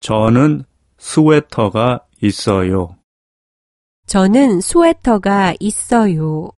저는 스웨터가 있어요. 저는 스웨터가 있어요.